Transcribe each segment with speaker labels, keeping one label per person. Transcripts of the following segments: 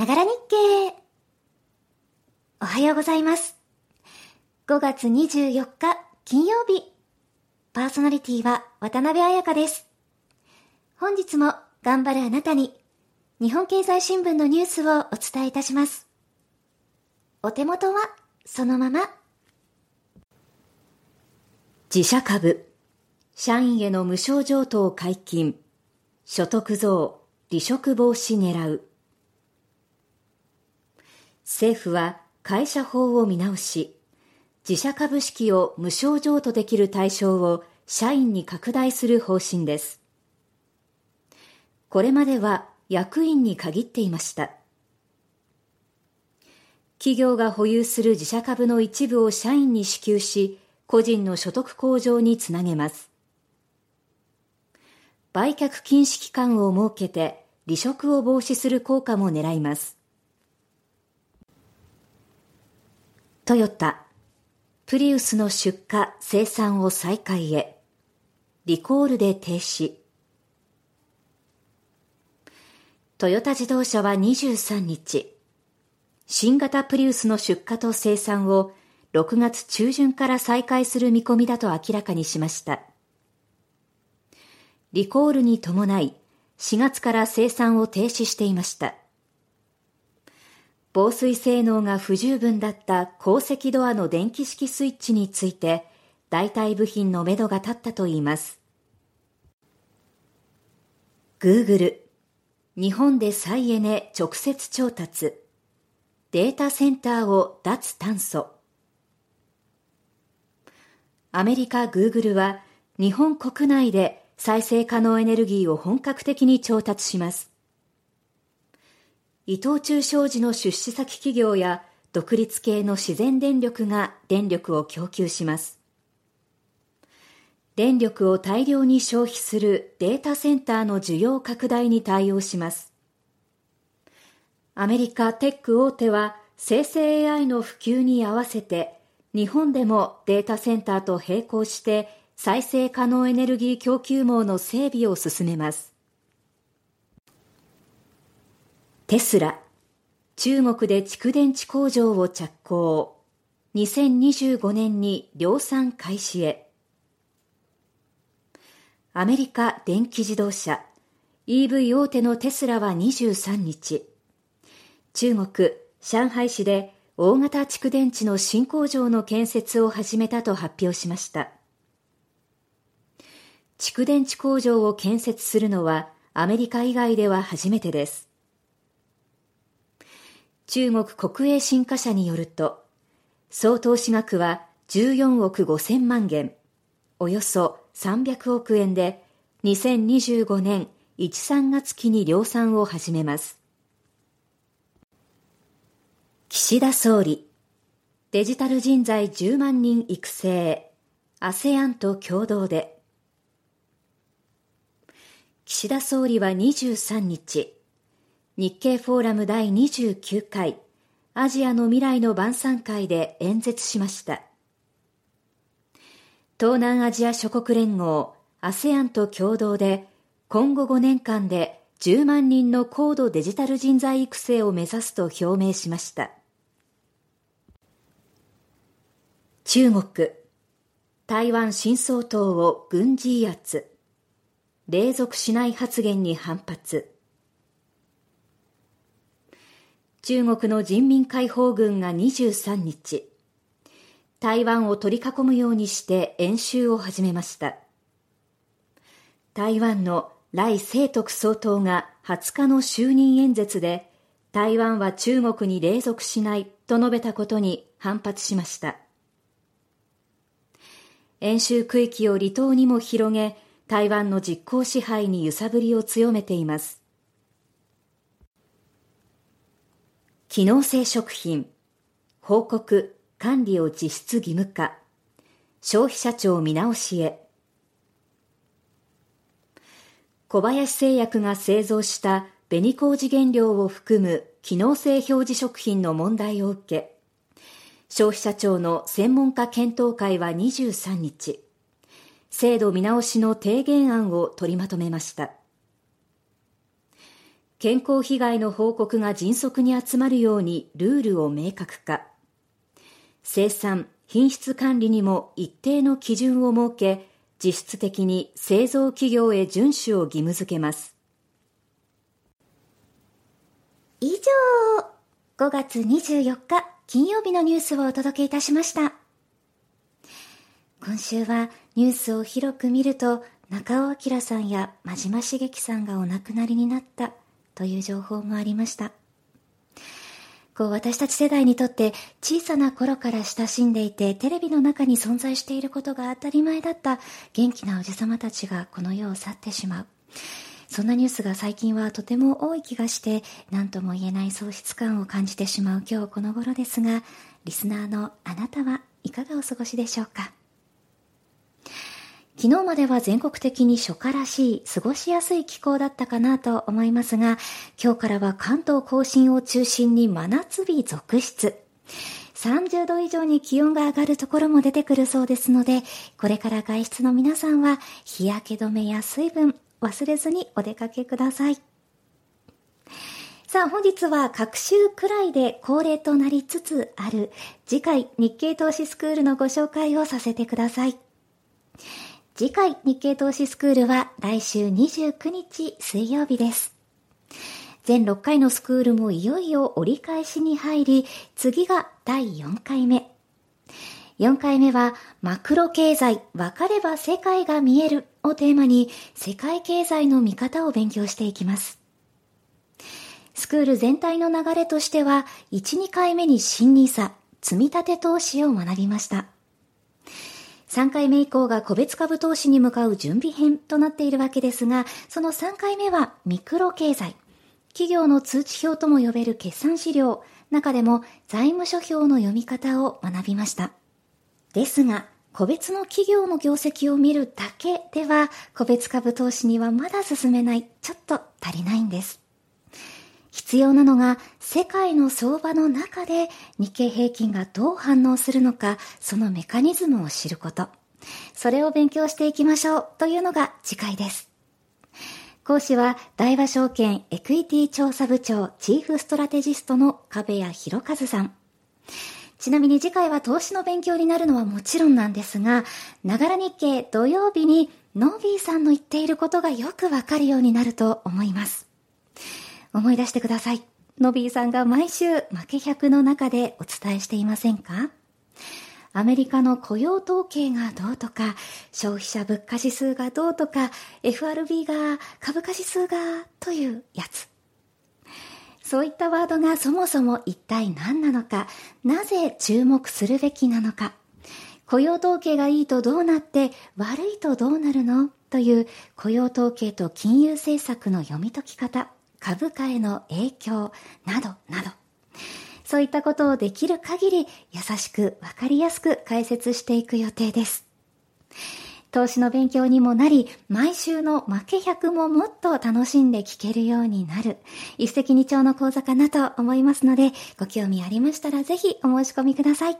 Speaker 1: ながら日経。おはようございます。5月24日金曜日。パーソナリティは渡辺彩香です。本日も頑張るあなたに日本経済新聞のニュースをお伝えいたします。お手元はそのまま。
Speaker 2: 自社株。社員への無償譲渡解禁。所得増、離職防止狙う。政府は会社法を見直し、自社株式を無償譲渡できる対象を社員に拡大する方針です。これまでは役員に限っていました。企業が保有する自社株の一部を社員に支給し、個人の所得向上につなげます。売却禁止期間を設けて離職を防止する効果も狙います。トヨタ、プリウスの出荷、生産を再開へ。リコールで停止。トヨタ自動車は23日、新型プリウスの出荷と生産を6月中旬から再開する見込みだと明らかにしました。リコールに伴い、4月から生産を停止していました。防水性能が不十分だった鉱石ドアの電気式スイッチについて代替部品のめどが立ったといいます。Google 日本で再エネ直接調達データセンターを脱炭素アメリカ Google は日本国内で再生可能エネルギーを本格的に調達します。伊藤忠商事の出資先企業や独立系の自然電力が電力を供給します。電力を大量に消費するデータセンターの需要拡大に対応します。アメリカテック大手は生成 AI の普及に合わせて日本でもデータセンターと並行して再生可能エネルギー供給網の整備を進めます。テスラ、中国で蓄電池工場を着工。2025年に量産開始へ。アメリカ電気自動車 EV 大手のテスラは23日、中国上海市で大型蓄電池の新工場の建設を始めたと発表しました。蓄電池工場を建設するのはアメリカ以外では初めてです。中国国営新華社によると、総投資額は14億5000万元、およそ300億円で、2025年1、3月期に量産を始めます。岸田総理、デジタル人材10万人育成、ASEAN と共同で、岸田総理は23日、日経フォーラム第29回アジアの未来の晩餐会で演説しました。東南アジア諸国連合 ASEAN と共同で今後5年間で10万人の高度デジタル人材育成を目指すと表明しました。中国、台湾新総統を軍事威圧、隷属しない発言に反発。中国の人民解放軍が23日、台湾を取り囲むようにして演習を始めました。台湾の来清徳総統が20日の就任演説で、台湾は中国に隷属しないと述べたことに反発しました。演習区域を離島にも広げ、台湾の実効支配に揺さぶりを強めています。機能性食品、報告、管理を実質義務化、消費者庁見直しへ。小林製薬が製造した紅麹原料を含む機能性表示食品の問題を受け、消費者庁の専門家検討会は23日、制度見直しの提言案を取りまとめました。健康被害の報告が迅速に集まるようにルールを明確化。生産品質管理にも一定の基準を設け実質的に製造企業へ遵守を義務付けます。
Speaker 1: 以上5月24日金曜日のニュースをお届けいたしました。今週はニュースを広く見ると中尾明さんや真島茂樹さんがお亡くなりになった。という情報もありました。こう私たち世代にとって小さな頃から親しんでいてテレビの中に存在していることが当たり前だった元気なおじさまたちがこの世を去ってしまう。そんなニュースが最近はとても多い気がして何とも言えない喪失感を感じてしまう今日この頃ですがリスナーのあなたはいかがお過ごしでしょうか？昨日までは全国的に初夏らしい過ごしやすい気候だったかなと思いますが、今日からは関東甲信を中心に真夏日続出。30度以上に気温が上がるところも出てくるそうですので、これから外出の皆さんは日焼け止めや水分忘れずにお出かけください。さあ本日は各週くらいで恒例となりつつある次回日経投資スクールのご紹介をさせてください。次回日経投資スクールは来週29日水曜日です。全6回のスクールもいよいよ折り返しに入り、次が第4回目。4回目は、マクロ経済、分かれば世界が見えるをテーマに、世界経済の見方を勉強していきます。スクール全体の流れとしては、1、2回目に新 nisa、積立投資を学びました。3回目以降が個別株投資に向かう準備編となっているわけですが、その3回目はミクロ経済。企業の通知表とも呼べる決算資料、中でも財務諸表の読み方を学びました。ですが、個別の企業の業績を見るだけでは、個別株投資にはまだ進めない、ちょっと足りないんです。必要なのが世界の相場の中で日経平均がどう反応するのか、そのメカニズムを知ること。それを勉強していきましょうというのが次回です。講師は大和証券エクイティ調査部長チーフストラテジストの壁谷博和さん。ちなみに次回は投資の勉強になるのはもちろんなんですが、ながら日経土曜日にノービーさんの言っていることがよくわかるようになると思います。思い出してください。ノビーさんが毎週負け100の中でお伝えしていませんか？アメリカの雇用統計がどうとか、消費者物価指数がどうとか、FRB が株価指数がというやつ。そういったワードがそもそも一体何なのか、なぜ注目するべきなのか、雇用統計がいいとどうなって悪いとどうなるの？という雇用統計と金融政策の読み解き方。株価への影響などなど、そういったことをできる限り優しくわかりやすく解説していく予定です。投資の勉強にもなり、毎週の負け100ももっと楽しんで聞けるようになる、一石二鳥の講座かなと思いますので、ご興味ありましたらぜひお申し込みください。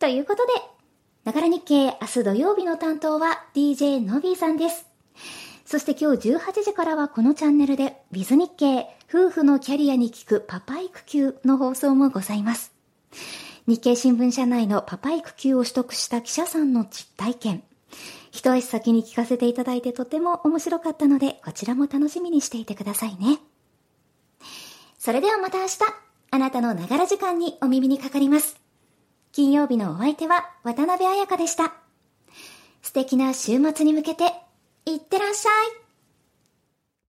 Speaker 1: ということで、ながら日経明日土曜日の担当は DJ のびーさんです。そして今日18時からはこのチャンネルで、ビズ日経、夫婦のキャリアに聞くパパ育休の放送もございます。日経新聞社内のパパ育休を取得した記者さんの実体験。一足先に聞かせていただいてとても面白かったので、こちらも楽しみにしていてくださいね。それではまた明日、あなたのながら時間にお耳にかかります。金曜日のお相手は渡辺彩香でした。素敵な週末に向けていってらっしゃい。